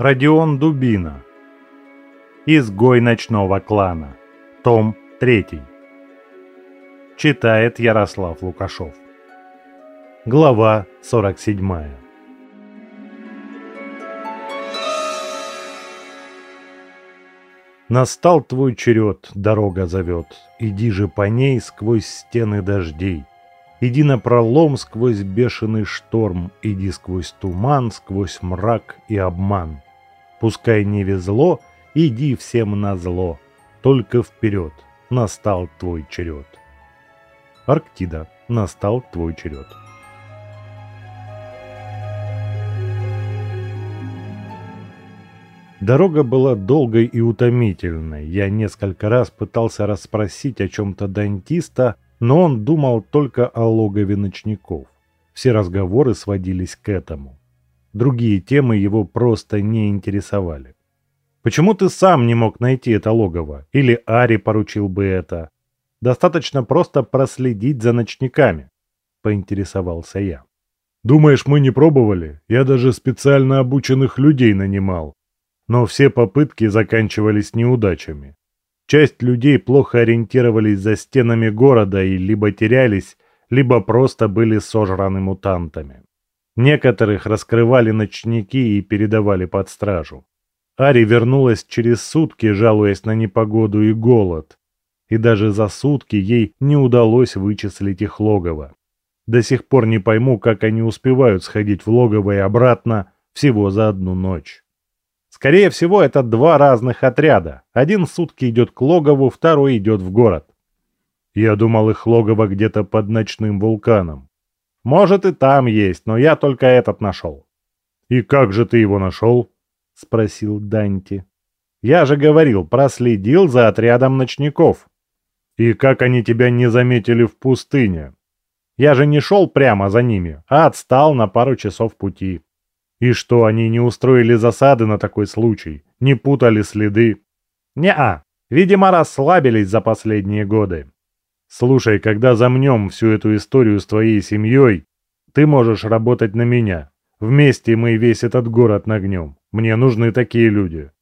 Родион Дубина. Изгой ночного клана. Том 3. Читает Ярослав Лукашов. Глава 47. Настал твой черед, дорога зовет, Иди же по ней сквозь стены дождей. Иди на пролом сквозь бешеный шторм, Иди сквозь туман, сквозь мрак и обман. Пускай не везло, иди всем на зло, Только вперед, настал твой черед. Арктида, настал твой черед. Дорога была долгой и утомительной. Я несколько раз пытался расспросить о чем-то дантиста, но он думал только о логове ночников. Все разговоры сводились к этому. Другие темы его просто не интересовали. «Почему ты сам не мог найти это логово? Или Ари поручил бы это? Достаточно просто проследить за ночниками», — поинтересовался я. «Думаешь, мы не пробовали? Я даже специально обученных людей нанимал но все попытки заканчивались неудачами. Часть людей плохо ориентировались за стенами города и либо терялись, либо просто были сожраны мутантами. Некоторых раскрывали ночники и передавали под стражу. Ари вернулась через сутки, жалуясь на непогоду и голод. И даже за сутки ей не удалось вычислить их логово. До сих пор не пойму, как они успевают сходить в логово и обратно всего за одну ночь. Скорее всего, это два разных отряда. Один сутки идет к логову, второй идет в город. Я думал, их логово где-то под ночным вулканом. Может и там есть, но я только этот нашел. И как же ты его нашел? Спросил Данти. Я же говорил, проследил за отрядом ночников. И как они тебя не заметили в пустыне? Я же не шел прямо за ними, а отстал на пару часов пути. И что, они не устроили засады на такой случай? Не путали следы? Не-а. Видимо, расслабились за последние годы. Слушай, когда замнем всю эту историю с твоей семьей, ты можешь работать на меня. Вместе мы весь этот город нагнем. Мне нужны такие люди.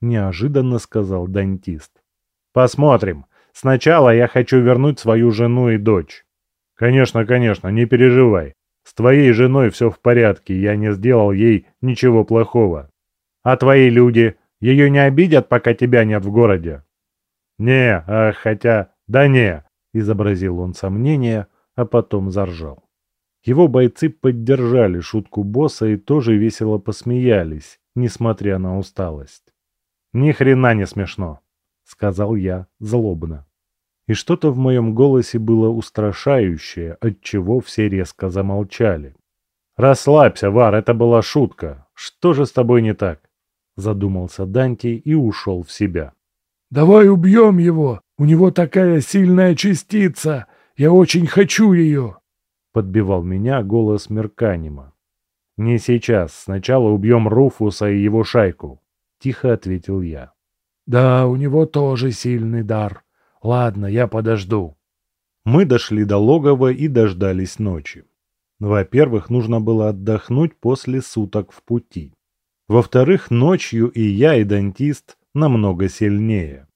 Неожиданно сказал дантист. Посмотрим. Сначала я хочу вернуть свою жену и дочь. Конечно, конечно, не переживай. С твоей женой все в порядке, я не сделал ей ничего плохого. А твои люди ее не обидят, пока тебя нет в городе? Не, а хотя... Да не, изобразил он сомнение, а потом заржал. Его бойцы поддержали шутку босса и тоже весело посмеялись, несмотря на усталость. «Ни хрена не смешно», — сказал я злобно и что-то в моем голосе было устрашающее, от чего все резко замолчали. «Расслабься, Вар, это была шутка. Что же с тобой не так?» Задумался Данти и ушел в себя. «Давай убьем его! У него такая сильная частица! Я очень хочу ее!» Подбивал меня голос Мерканима. «Не сейчас. Сначала убьем Руфуса и его шайку», — тихо ответил я. «Да, у него тоже сильный дар», Ладно, я подожду. Мы дошли до логова и дождались ночи. Во-первых, нужно было отдохнуть после суток в пути. Во-вторых, ночью и я, и дантист намного сильнее.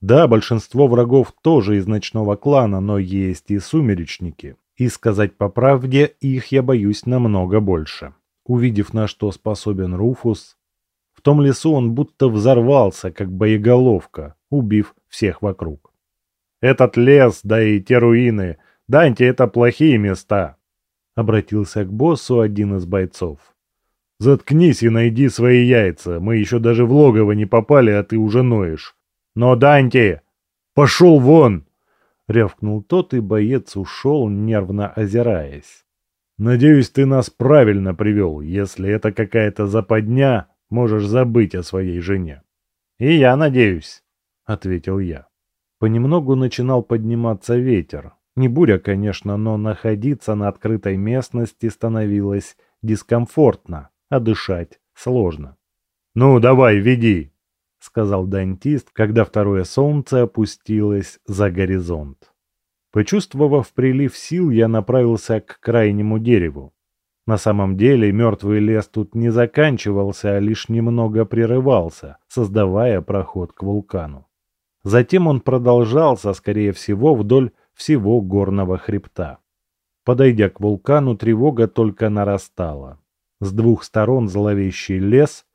Да, большинство врагов тоже из ночного клана, но есть и сумеречники. И сказать по правде, их я боюсь намного больше. Увидев, на что способен Руфус, в том лесу он будто взорвался, как боеголовка, убив всех вокруг. Этот лес, да и те руины. Данте, это плохие места. Обратился к боссу один из бойцов. Заткнись и найди свои яйца. Мы еще даже в логово не попали, а ты уже ноешь. Но, Данте, пошел вон! Рявкнул тот, и боец ушел, нервно озираясь. Надеюсь, ты нас правильно привел. Если это какая-то западня, можешь забыть о своей жене. И я надеюсь, ответил я. Понемногу начинал подниматься ветер. Не буря, конечно, но находиться на открытой местности становилось дискомфортно, а дышать сложно. «Ну, давай, веди!» — сказал дантист, когда второе солнце опустилось за горизонт. Почувствовав прилив сил, я направился к крайнему дереву. На самом деле мертвый лес тут не заканчивался, а лишь немного прерывался, создавая проход к вулкану. Затем он продолжался, скорее всего, вдоль всего горного хребта. Подойдя к вулкану, тревога только нарастала. С двух сторон зловещий лес,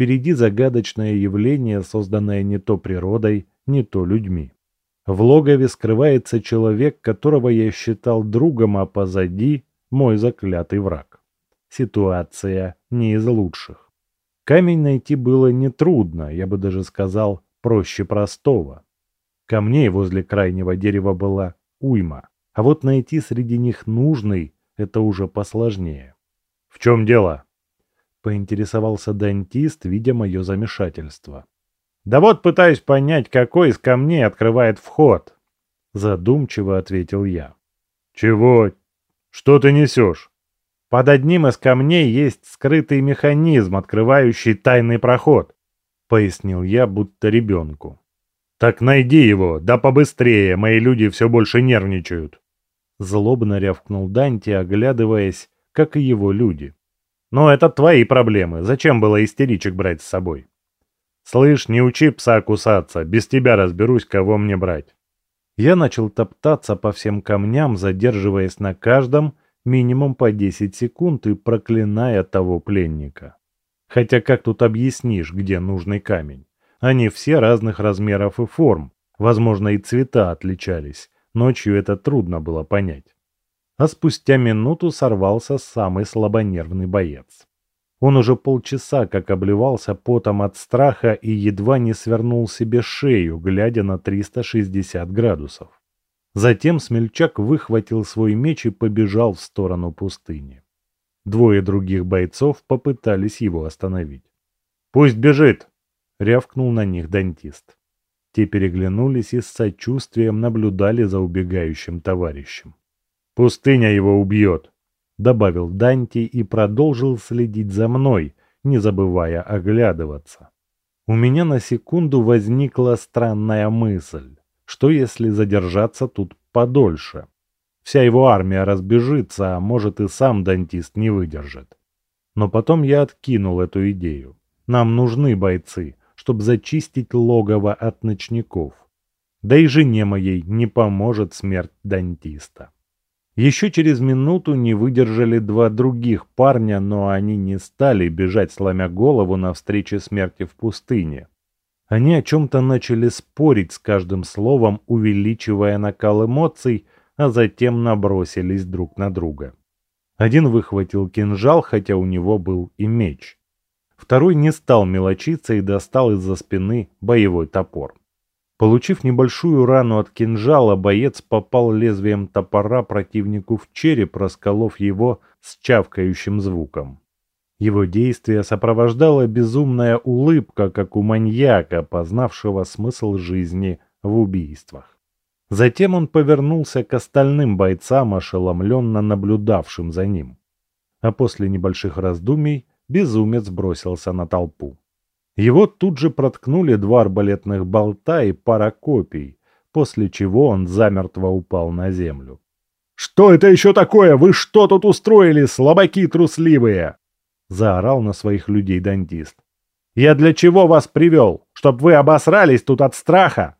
впереди загадочное явление, созданное не то природой, не то людьми. В логове скрывается человек, которого я считал другом, а позади мой заклятый враг. Ситуация не из лучших. Камень найти было нетрудно, я бы даже сказал, проще простого. Камней возле крайнего дерева была уйма, а вот найти среди них нужный – это уже посложнее. «В чем дело?» – поинтересовался дантист, видя мое замешательство. «Да вот пытаюсь понять, какой из камней открывает вход», – задумчиво ответил я. «Чего? Что ты несешь?» «Под одним из камней есть скрытый механизм, открывающий тайный проход», — пояснил я, будто ребенку. «Так найди его, да побыстрее, мои люди все больше нервничают». Злобно рявкнул Данти, оглядываясь, как и его люди. «Но это твои проблемы, зачем было истеричек брать с собой?» «Слышь, не учи пса кусаться, без тебя разберусь, кого мне брать». Я начал топтаться по всем камням, задерживаясь на каждом минимум по 10 секунд и проклиная того пленника. Хотя как тут объяснишь, где нужный камень? Они все разных размеров и форм, возможно и цвета отличались, ночью это трудно было понять. А спустя минуту сорвался самый слабонервный боец. Он уже полчаса как обливался потом от страха и едва не свернул себе шею, глядя на 360 градусов. Затем смельчак выхватил свой меч и побежал в сторону пустыни. Двое других бойцов попытались его остановить. «Пусть бежит!» — рявкнул на них дантист. Те переглянулись и с сочувствием наблюдали за убегающим товарищем. «Пустыня его убьет!» добавил Данти и продолжил следить за мной, не забывая оглядываться. У меня на секунду возникла странная мысль, что если задержаться тут подольше? Вся его армия разбежится, а может и сам дантист не выдержит. Но потом я откинул эту идею. Нам нужны бойцы, чтобы зачистить логово от ночников. Да и жене моей не поможет смерть дантиста. Еще через минуту не выдержали два других парня, но они не стали бежать, сломя голову навстречу смерти в пустыне. Они о чем-то начали спорить с каждым словом, увеличивая накал эмоций, а затем набросились друг на друга. Один выхватил кинжал, хотя у него был и меч. Второй не стал мелочиться и достал из-за спины боевой топор. Получив небольшую рану от кинжала, боец попал лезвием топора противнику в череп, расколов его с чавкающим звуком. Его действие сопровождала безумная улыбка, как у маньяка, познавшего смысл жизни в убийствах. Затем он повернулся к остальным бойцам, ошеломленно наблюдавшим за ним. А после небольших раздумий безумец бросился на толпу. Его тут же проткнули два арбалетных болта и пара копий, после чего он замертво упал на землю. «Что это еще такое? Вы что тут устроили, слабаки трусливые?» Заорал на своих людей дантист. «Я для чего вас привел? Чтоб вы обосрались тут от страха?»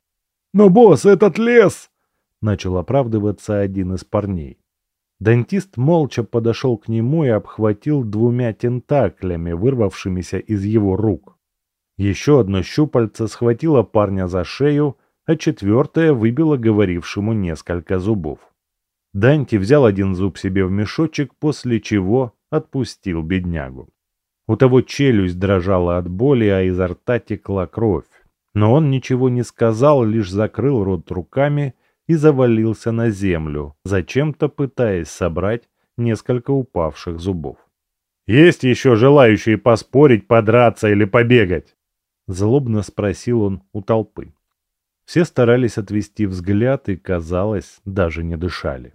«Но, босс, этот лес!» Начал оправдываться один из парней. Дантист молча подошел к нему и обхватил двумя тентаклями, вырвавшимися из его рук. Еще одно щупальце схватило парня за шею, а четвертое выбило говорившему несколько зубов. Данти взял один зуб себе в мешочек, после чего отпустил беднягу. У того челюсть дрожала от боли, а изо рта текла кровь. Но он ничего не сказал, лишь закрыл рот руками и завалился на землю, зачем-то пытаясь собрать несколько упавших зубов. «Есть еще желающие поспорить, подраться или побегать?» Злобно спросил он у толпы. Все старались отвести взгляд и, казалось, даже не дышали.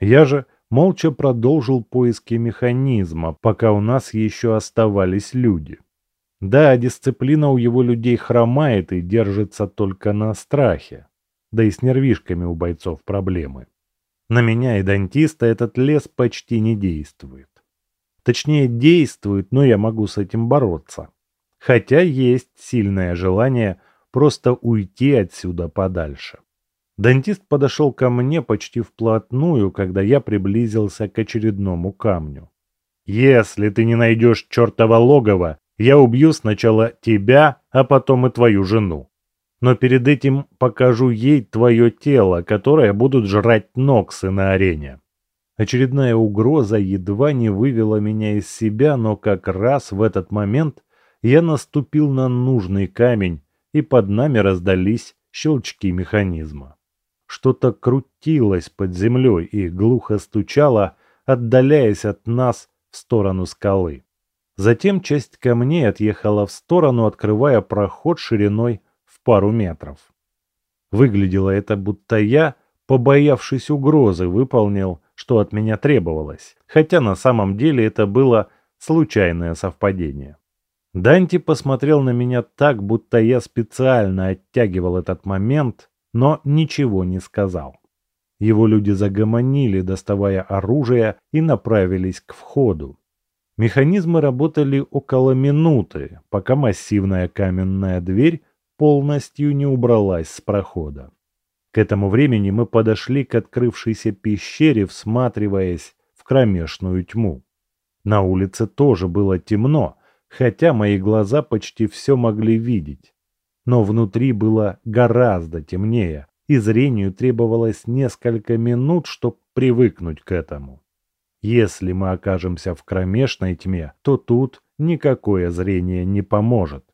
Я же молча продолжил поиски механизма, пока у нас еще оставались люди. Да, дисциплина у его людей хромает и держится только на страхе. Да и с нервишками у бойцов проблемы. На меня и дантиста этот лес почти не действует. Точнее, действует, но я могу с этим бороться. Хотя есть сильное желание просто уйти отсюда подальше. Дантист подошел ко мне почти вплотную, когда я приблизился к очередному камню. «Если ты не найдешь чертова логова, я убью сначала тебя, а потом и твою жену. Но перед этим покажу ей твое тело, которое будут жрать Ноксы на арене». Очередная угроза едва не вывела меня из себя, но как раз в этот момент я наступил на нужный камень, и под нами раздались щелчки механизма. Что-то крутилось под землей и глухо стучало, отдаляясь от нас в сторону скалы. Затем часть камней отъехала в сторону, открывая проход шириной в пару метров. Выглядело это, будто я, побоявшись угрозы, выполнил, что от меня требовалось, хотя на самом деле это было случайное совпадение. Данти посмотрел на меня так, будто я специально оттягивал этот момент, но ничего не сказал. Его люди загомонили, доставая оружие, и направились к входу. Механизмы работали около минуты, пока массивная каменная дверь полностью не убралась с прохода. К этому времени мы подошли к открывшейся пещере, всматриваясь в кромешную тьму. На улице тоже было темно, хотя мои глаза почти все могли видеть. Но внутри было гораздо темнее, и зрению требовалось несколько минут, чтобы привыкнуть к этому. Если мы окажемся в кромешной тьме, то тут никакое зрение не поможет.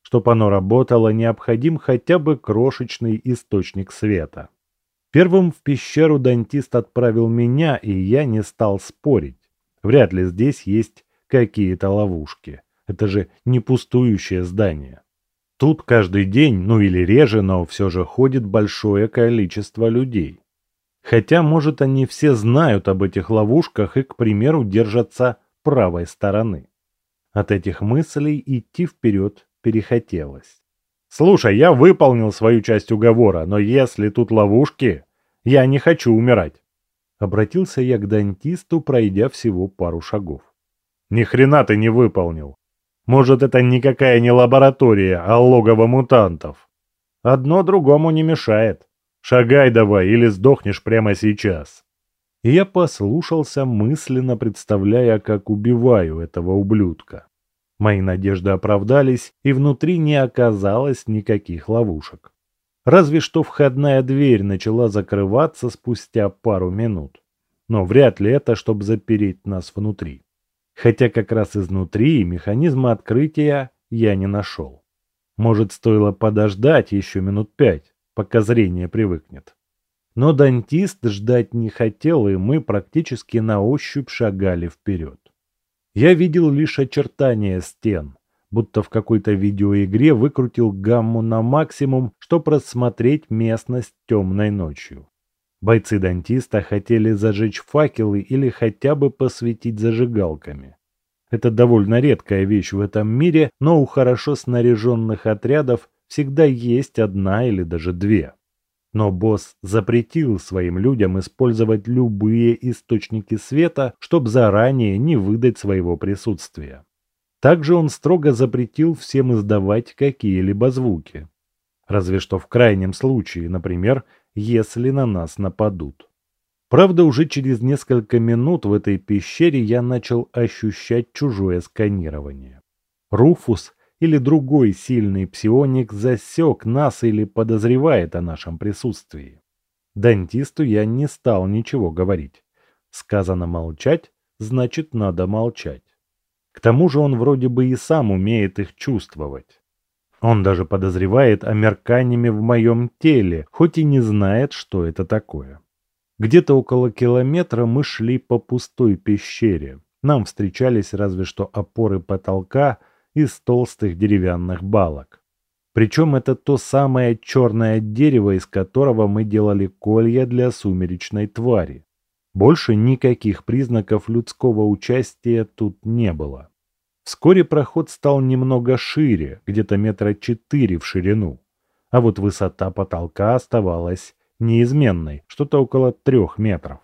Чтобы оно работало, необходим хотя бы крошечный источник света. Первым в пещеру дантист отправил меня, и я не стал спорить. Вряд ли здесь есть какие-то ловушки. Это же не пустующее здание. Тут каждый день, ну или реже, но все же ходит большое количество людей. Хотя, может, они все знают об этих ловушках и, к примеру, держатся правой стороны. От этих мыслей идти вперед перехотелось. «Слушай, я выполнил свою часть уговора, но если тут ловушки, я не хочу умирать». Обратился я к дантисту, пройдя всего пару шагов. «Ни хрена ты не выполнил. Может, это никакая не лаборатория, а логово мутантов. Одно другому не мешает. Шагай давай, или сдохнешь прямо сейчас. Я послушался, мысленно представляя, как убиваю этого ублюдка. Мои надежды оправдались, и внутри не оказалось никаких ловушек. Разве что входная дверь начала закрываться спустя пару минут. Но вряд ли это, чтобы запереть нас внутри. Хотя как раз изнутри механизма открытия я не нашел. Может, стоило подождать еще минут пять, пока зрение привыкнет. Но дантист ждать не хотел, и мы практически на ощупь шагали вперед. Я видел лишь очертания стен, будто в какой-то видеоигре выкрутил гамму на максимум, чтобы рассмотреть местность темной ночью. Бойцы дантиста хотели зажечь факелы или хотя бы посветить зажигалками. Это довольно редкая вещь в этом мире, но у хорошо снаряженных отрядов всегда есть одна или даже две. Но босс запретил своим людям использовать любые источники света, чтобы заранее не выдать своего присутствия. Также он строго запретил всем издавать какие-либо звуки. Разве что в крайнем случае, например, если на нас нападут. Правда, уже через несколько минут в этой пещере я начал ощущать чужое сканирование. Руфус или другой сильный псионик засек нас или подозревает о нашем присутствии. Дантисту я не стал ничего говорить. Сказано молчать, значит надо молчать. К тому же он вроде бы и сам умеет их чувствовать. Он даже подозревает о мерканиями в моем теле, хоть и не знает, что это такое. Где-то около километра мы шли по пустой пещере. Нам встречались разве что опоры потолка из толстых деревянных балок. Причем это то самое черное дерево, из которого мы делали колья для сумеречной твари. Больше никаких признаков людского участия тут не было. Вскоре проход стал немного шире, где-то метра четыре в ширину, а вот высота потолка оставалась неизменной, что-то около трех метров.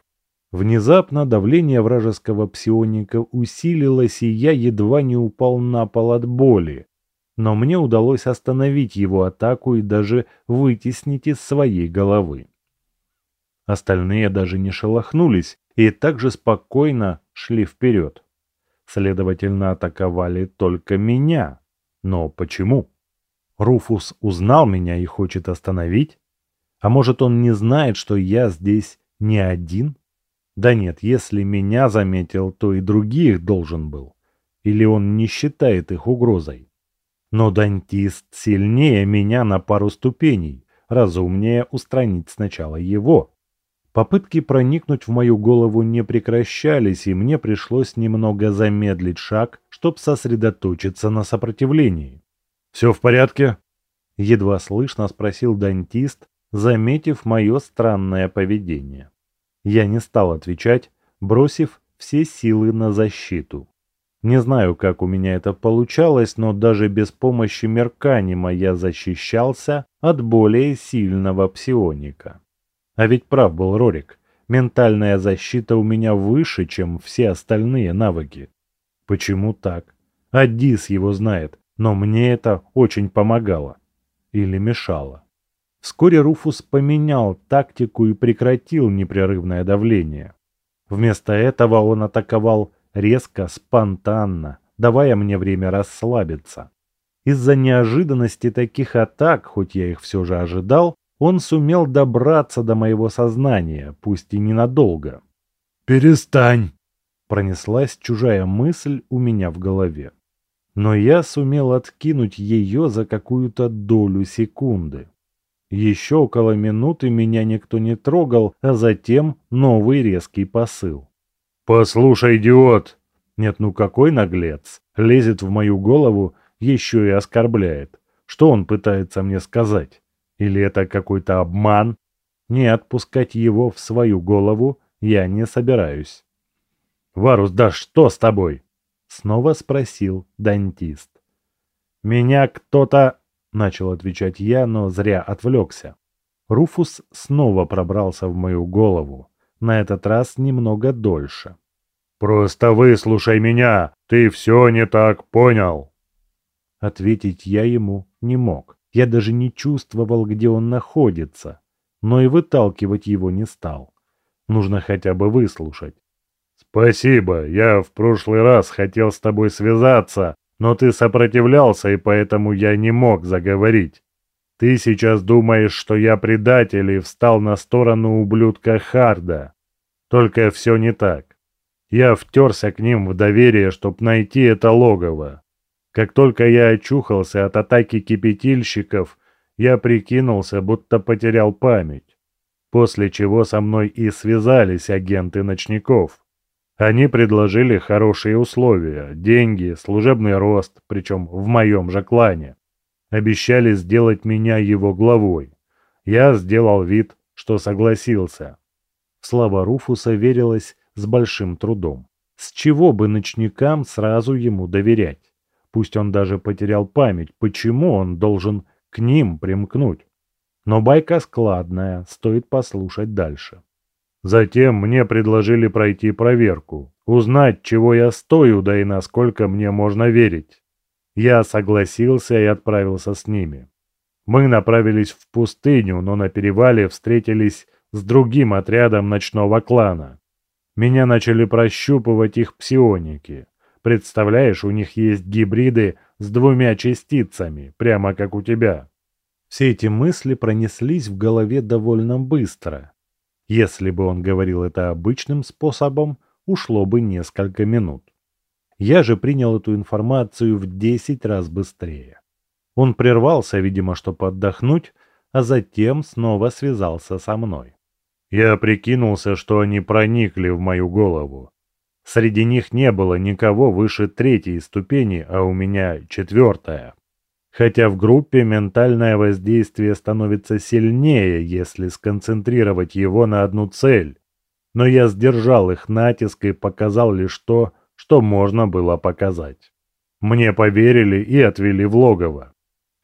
Внезапно давление вражеского псионика усилилось, и я едва не упал на пол от боли. Но мне удалось остановить его атаку и даже вытеснить из своей головы. Остальные даже не шелохнулись и также спокойно шли вперед. Следовательно, атаковали только меня. Но почему? Руфус узнал меня и хочет остановить? А может, он не знает, что я здесь не один? Да нет, если меня заметил, то и других должен был. Или он не считает их угрозой? Но дантист сильнее меня на пару ступеней. Разумнее устранить сначала его. Попытки проникнуть в мою голову не прекращались, и мне пришлось немного замедлить шаг, чтобы сосредоточиться на сопротивлении. «Все в порядке?» Едва слышно спросил дантист, заметив мое странное поведение. Я не стал отвечать, бросив все силы на защиту. Не знаю, как у меня это получалось, но даже без помощи Мерканима я защищался от более сильного псионика. А ведь прав был Рорик. Ментальная защита у меня выше, чем все остальные навыки. Почему так? Адис его знает, но мне это очень помогало. Или мешало. Вскоре Руфус поменял тактику и прекратил непрерывное давление. Вместо этого он атаковал резко, спонтанно, давая мне время расслабиться. Из-за неожиданности таких атак, хоть я их все же ожидал, он сумел добраться до моего сознания, пусть и ненадолго. «Перестань!» — пронеслась чужая мысль у меня в голове. Но я сумел откинуть ее за какую-то долю секунды. Еще около минуты меня никто не трогал, а затем новый резкий посыл. «Послушай, идиот!» Нет, ну какой наглец! Лезет в мою голову, еще и оскорбляет. Что он пытается мне сказать? Или это какой-то обман? Не отпускать его в свою голову я не собираюсь. «Варус, да что с тобой?» Снова спросил дантист. «Меня кто-то...» — начал отвечать я, но зря отвлекся. Руфус снова пробрался в мою голову, на этот раз немного дольше. «Просто выслушай меня! Ты все не так понял!» Ответить я ему не мог. Я даже не чувствовал, где он находится, но и выталкивать его не стал. Нужно хотя бы выслушать. «Спасибо, я в прошлый раз хотел с тобой связаться, но ты сопротивлялся, и поэтому я не мог заговорить. Ты сейчас думаешь, что я предатель и встал на сторону ублюдка Харда. Только все не так. Я втерся к ним в доверие, чтобы найти это логово. Как только я очухался от атаки кипятильщиков, я прикинулся, будто потерял память. После чего со мной и связались агенты ночников. Они предложили хорошие условия, деньги, служебный рост, причем в моем же клане. Обещали сделать меня его главой. Я сделал вид, что согласился. Слава Руфуса верилась с большим трудом. С чего бы ночникам сразу ему доверять? Пусть он даже потерял память, почему он должен к ним примкнуть. Но байка складная, стоит послушать дальше. Затем мне предложили пройти проверку, узнать, чего я стою, да и насколько мне можно верить. Я согласился и отправился с ними. Мы направились в пустыню, но на перевале встретились с другим отрядом ночного клана. Меня начали прощупывать их псионики. Представляешь, у них есть гибриды с двумя частицами, прямо как у тебя. Все эти мысли пронеслись в голове довольно быстро. Если бы он говорил это обычным способом, ушло бы несколько минут. Я же принял эту информацию в десять раз быстрее. Он прервался, видимо, чтобы отдохнуть, а затем снова связался со мной. Я прикинулся, что они проникли в мою голову. Среди них не было никого выше третьей ступени, а у меня четвертая. Хотя в группе ментальное воздействие становится сильнее, если сконцентрировать его на одну цель. Но я сдержал их натиск и показал лишь то, что можно было показать. Мне поверили и отвели в логово.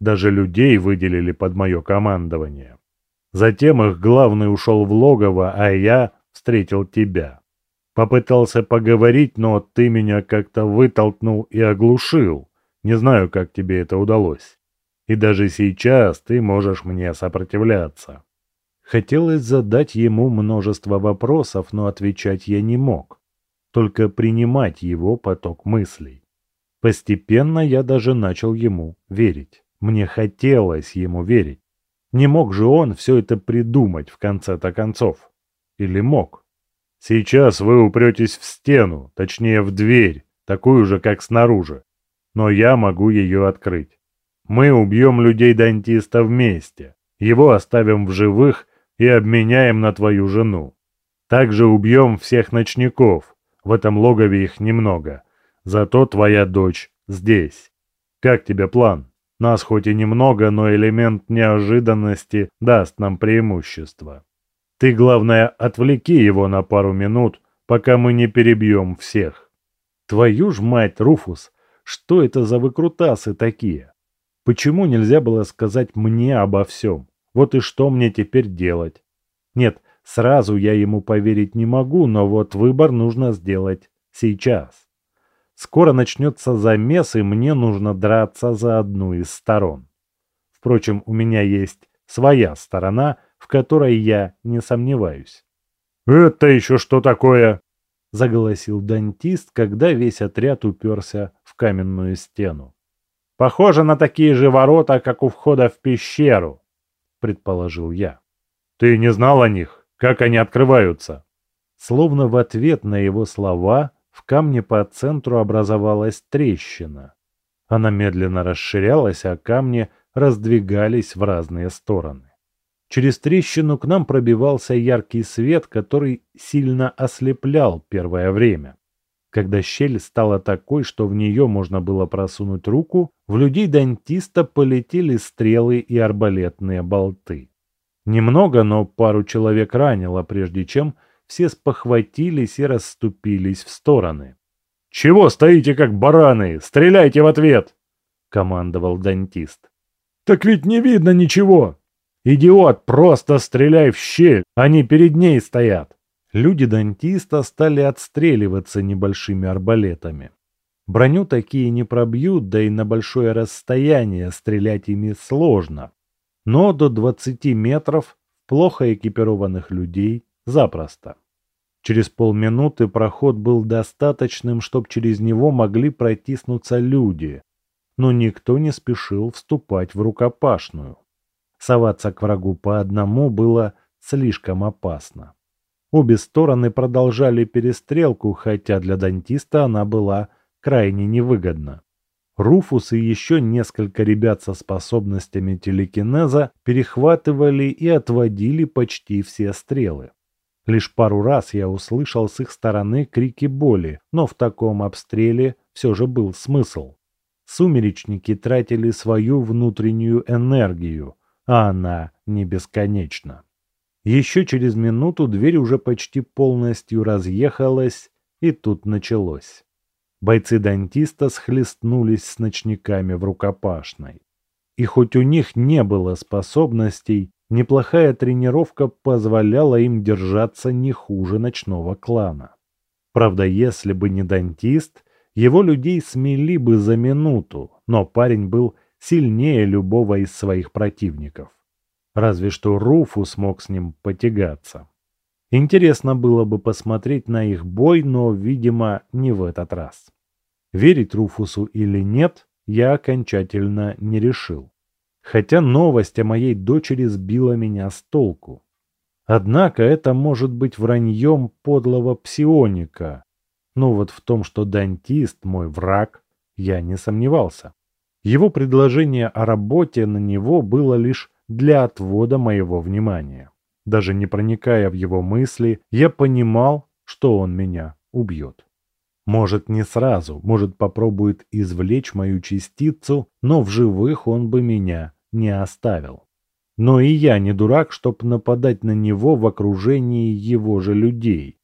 Даже людей выделили под мое командование. Затем их главный ушел в логово, а я встретил тебя. Попытался поговорить, но ты меня как-то вытолкнул и оглушил. Не знаю, как тебе это удалось. И даже сейчас ты можешь мне сопротивляться. Хотелось задать ему множество вопросов, но отвечать я не мог. Только принимать его поток мыслей. Постепенно я даже начал ему верить. Мне хотелось ему верить. Не мог же он все это придумать в конце-то концов? Или мог? Сейчас вы упретесь в стену, точнее в дверь, такую же, как снаружи. Но я могу ее открыть. Мы убьем людей-дантиста вместе. Его оставим в живых и обменяем на твою жену. Также убьем всех ночников. В этом логове их немного. Зато твоя дочь здесь. Как тебе план? Нас хоть и немного, но элемент неожиданности даст нам преимущество. Ты, главное, отвлеки его на пару минут, пока мы не перебьем всех. Твою ж мать, Руфус, что это за выкрутасы такие? Почему нельзя было сказать мне обо всем? Вот и что мне теперь делать? Нет, сразу я ему поверить не могу, но вот выбор нужно сделать сейчас. Скоро начнется замес, и мне нужно драться за одну из сторон. Впрочем, у меня есть своя сторона, в которой я не сомневаюсь. «Это еще что такое?» — заголосил дантист, когда весь отряд уперся в каменную стену. «Похоже на такие же ворота, как у входа в пещеру», — предположил я. «Ты не знал о них? Как они открываются?» Словно в ответ на его слова в камне по центру образовалась трещина. Она медленно расширялась, а камни раздвигались в разные стороны. Через трещину к нам пробивался яркий свет, который сильно ослеплял первое время. Когда щель стала такой, что в нее можно было просунуть руку, в людей дантиста полетели стрелы и арбалетные болты. Немного, но пару человек ранило, прежде чем все спохватились и расступились в стороны. «Чего стоите, как бараны? Стреляйте в ответ!» — командовал дантист. «Так ведь не видно ничего!» «Идиот, просто стреляй в щель, они перед ней стоят!» Люди дантиста стали отстреливаться небольшими арбалетами. Броню такие не пробьют, да и на большое расстояние стрелять ими сложно. Но до 20 метров плохо экипированных людей Запросто. Через полминуты проход был достаточным, чтобы через него могли протиснуться люди, но никто не спешил вступать в рукопашную. Соваться к врагу по одному было слишком опасно. Обе стороны продолжали перестрелку, хотя для дантиста она была крайне невыгодна. Руфус и еще несколько ребят со способностями телекинеза перехватывали и отводили почти все стрелы. Лишь пару раз я услышал с их стороны крики боли, но в таком обстреле все же был смысл. Сумеречники тратили свою внутреннюю энергию, а она не бесконечна. Еще через минуту дверь уже почти полностью разъехалась, и тут началось. Бойцы дантиста схлестнулись с ночниками в рукопашной. И хоть у них не было способностей, Неплохая тренировка позволяла им держаться не хуже ночного клана. Правда, если бы не дантист, его людей смели бы за минуту, но парень был сильнее любого из своих противников. Разве что Руфу смог с ним потягаться. Интересно было бы посмотреть на их бой, но, видимо, не в этот раз. Верить Руфусу или нет, я окончательно не решил хотя новость о моей дочери сбила меня с толку. Однако это может быть враньем подлого псионика. Но вот в том, что дантист мой враг, я не сомневался. Его предложение о работе на него было лишь для отвода моего внимания. Даже не проникая в его мысли, я понимал, что он меня убьет. Может, не сразу, может, попробует извлечь мою частицу, но в живых он бы меня не оставил. Но и я не дурак, чтоб нападать на него в окружении его же людей.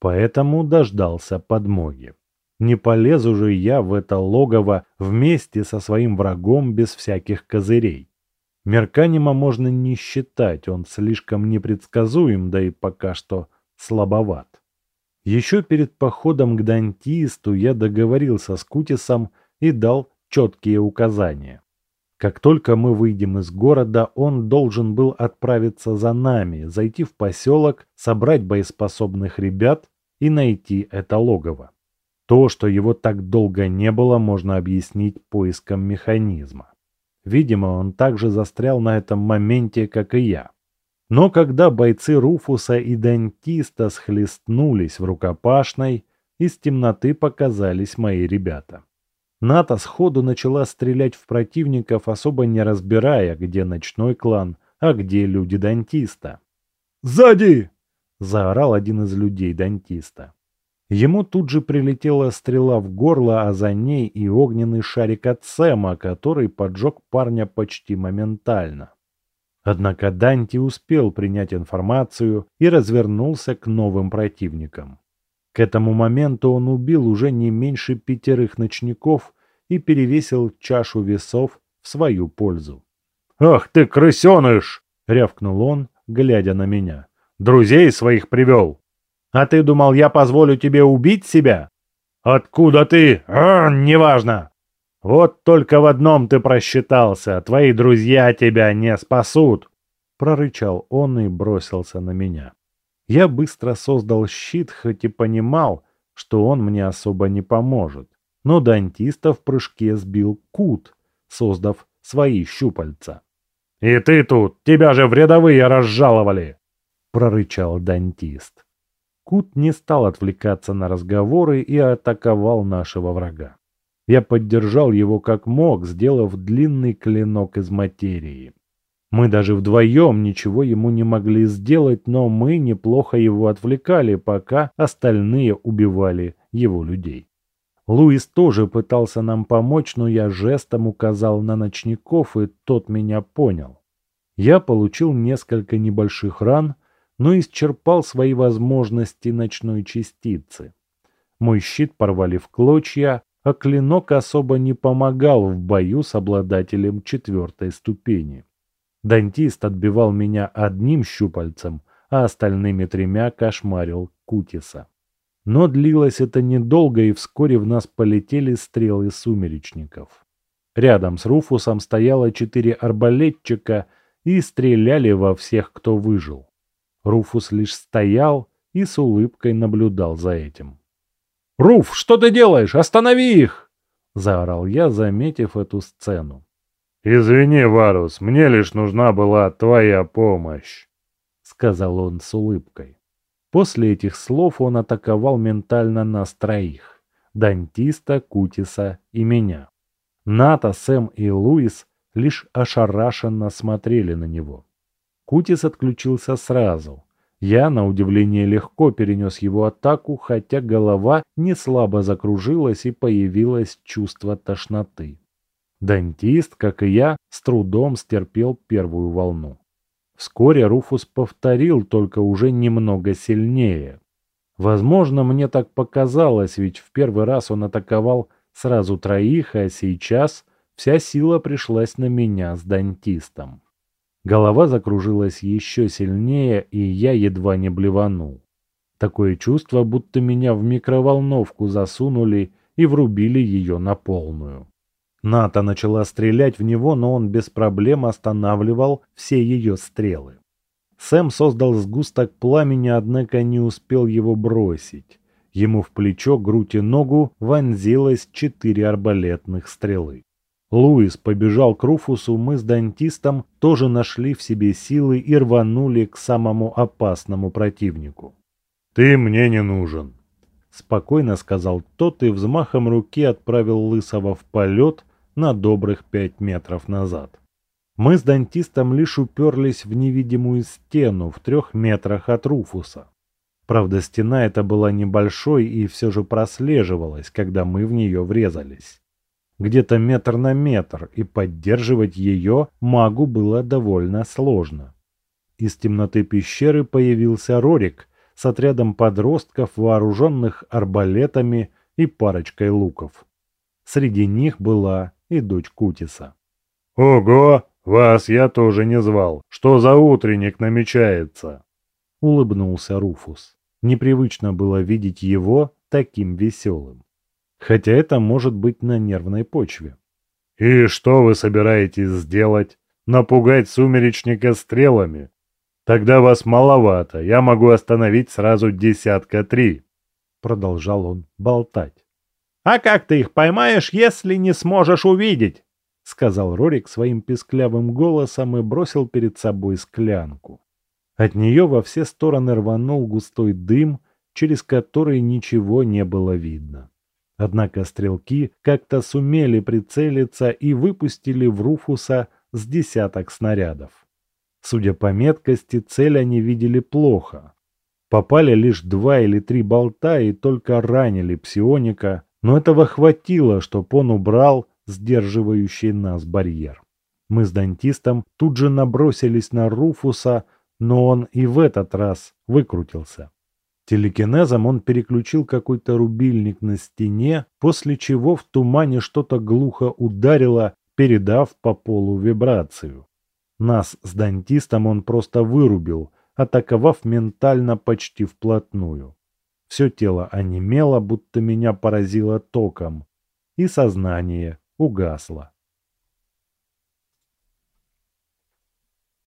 Поэтому дождался подмоги. Не полезу же я в это логово вместе со своим врагом без всяких козырей. Мерканима можно не считать, он слишком непредсказуем, да и пока что слабоват. Еще перед походом к дантисту я договорился с Кутисом и дал четкие указания. Как только мы выйдем из города, он должен был отправиться за нами, зайти в поселок, собрать боеспособных ребят и найти это логово. То, что его так долго не было, можно объяснить поиском механизма. Видимо, он также застрял на этом моменте, как и я. Но когда бойцы Руфуса и Дантиста схлестнулись в рукопашной, из темноты показались мои ребята. Ната сходу начала стрелять в противников, особо не разбирая, где ночной клан, а где люди Дантиста. «Сзади!» – заорал один из людей Дантиста. Ему тут же прилетела стрела в горло, а за ней и огненный шарик от Сэма, который поджег парня почти моментально. Однако Данти успел принять информацию и развернулся к новым противникам. К этому моменту он убил уже не меньше пятерых ночников и перевесил чашу весов в свою пользу. «Ах ты, крысеныш!» — рявкнул он, глядя на меня. «Друзей своих привел!» «А ты думал, я позволю тебе убить себя?» «Откуда ты? А, неважно!» «Вот только в одном ты просчитался, твои друзья тебя не спасут!» Прорычал он и бросился на меня. Я быстро создал щит, хоть и понимал, что он мне особо не поможет. Но дантиста в прыжке сбил кут, создав свои щупальца. «И ты тут! Тебя же в рядовые разжаловали!» — прорычал дантист. Кут не стал отвлекаться на разговоры и атаковал нашего врага. Я поддержал его как мог, сделав длинный клинок из материи. Мы даже вдвоем ничего ему не могли сделать, но мы неплохо его отвлекали, пока остальные убивали его людей. Луис тоже пытался нам помочь, но я жестом указал на ночников, и тот меня понял. Я получил несколько небольших ран, но исчерпал свои возможности ночной частицы. Мой щит порвали в клочья, а клинок особо не помогал в бою с обладателем четвертой ступени. Дантист отбивал меня одним щупальцем, а остальными тремя кошмарил Кутиса. Но длилось это недолго, и вскоре в нас полетели стрелы сумеречников. Рядом с Руфусом стояло четыре арбалетчика и стреляли во всех, кто выжил. Руфус лишь стоял и с улыбкой наблюдал за этим. «Руф, что ты делаешь? Останови их!» — заорал я, заметив эту сцену. «Извини, Варус, мне лишь нужна была твоя помощь», — сказал он с улыбкой. После этих слов он атаковал ментально нас троих — Дантиста, Кутиса и меня. Ната, Сэм и Луис лишь ошарашенно смотрели на него. Кутис отключился сразу. Я, на удивление, легко перенес его атаку, хотя голова не слабо закружилась и появилось чувство тошноты. Дантист, как и я, с трудом стерпел первую волну. Вскоре Руфус повторил, только уже немного сильнее. Возможно, мне так показалось, ведь в первый раз он атаковал сразу троих, а сейчас вся сила пришлась на меня с дантистом. Голова закружилась еще сильнее, и я едва не блеванул. Такое чувство, будто меня в микроволновку засунули и врубили ее на полную. Ната начала стрелять в него, но он без проблем останавливал все ее стрелы. Сэм создал сгусток пламени, однако не успел его бросить. Ему в плечо, грудь и ногу вонзилось четыре арбалетных стрелы. Луис побежал к Руфусу, мы с дантистом тоже нашли в себе силы и рванули к самому опасному противнику. «Ты мне не нужен», — спокойно сказал тот и взмахом руки отправил Лысого в полет, на добрых пять метров назад. Мы с дантистом лишь уперлись в невидимую стену в трех метрах от Руфуса. Правда, стена эта была небольшой и все же прослеживалась, когда мы в нее врезались. Где-то метр на метр, и поддерживать ее магу было довольно сложно. Из темноты пещеры появился Рорик с отрядом подростков, вооруженных арбалетами и парочкой луков. Среди них была и дочь Кутиса. «Ого! Вас я тоже не звал. Что за утренник намечается?» Улыбнулся Руфус. Непривычно было видеть его таким веселым. Хотя это может быть на нервной почве. «И что вы собираетесь сделать? Напугать сумеречника стрелами? Тогда вас маловато, я могу остановить сразу десятка три», — продолжал он болтать. «А как ты их поймаешь, если не сможешь увидеть?» — сказал Рорик своим песклявым голосом и бросил перед собой склянку. От нее во все стороны рванул густой дым, через который ничего не было видно. Однако стрелки как-то сумели прицелиться и выпустили в Руфуса с десяток снарядов. Судя по меткости, цель они видели плохо. Попали лишь два или три болта и только ранили псионика, но этого хватило, чтоб он убрал сдерживающий нас барьер. Мы с дантистом тут же набросились на Руфуса, но он и в этот раз выкрутился. Телекинезом он переключил какой-то рубильник на стене, после чего в тумане что-то глухо ударило, передав по полу вибрацию. Нас с дантистом он просто вырубил, атаковав ментально почти вплотную. Все тело онемело, будто меня поразило током, и сознание угасло.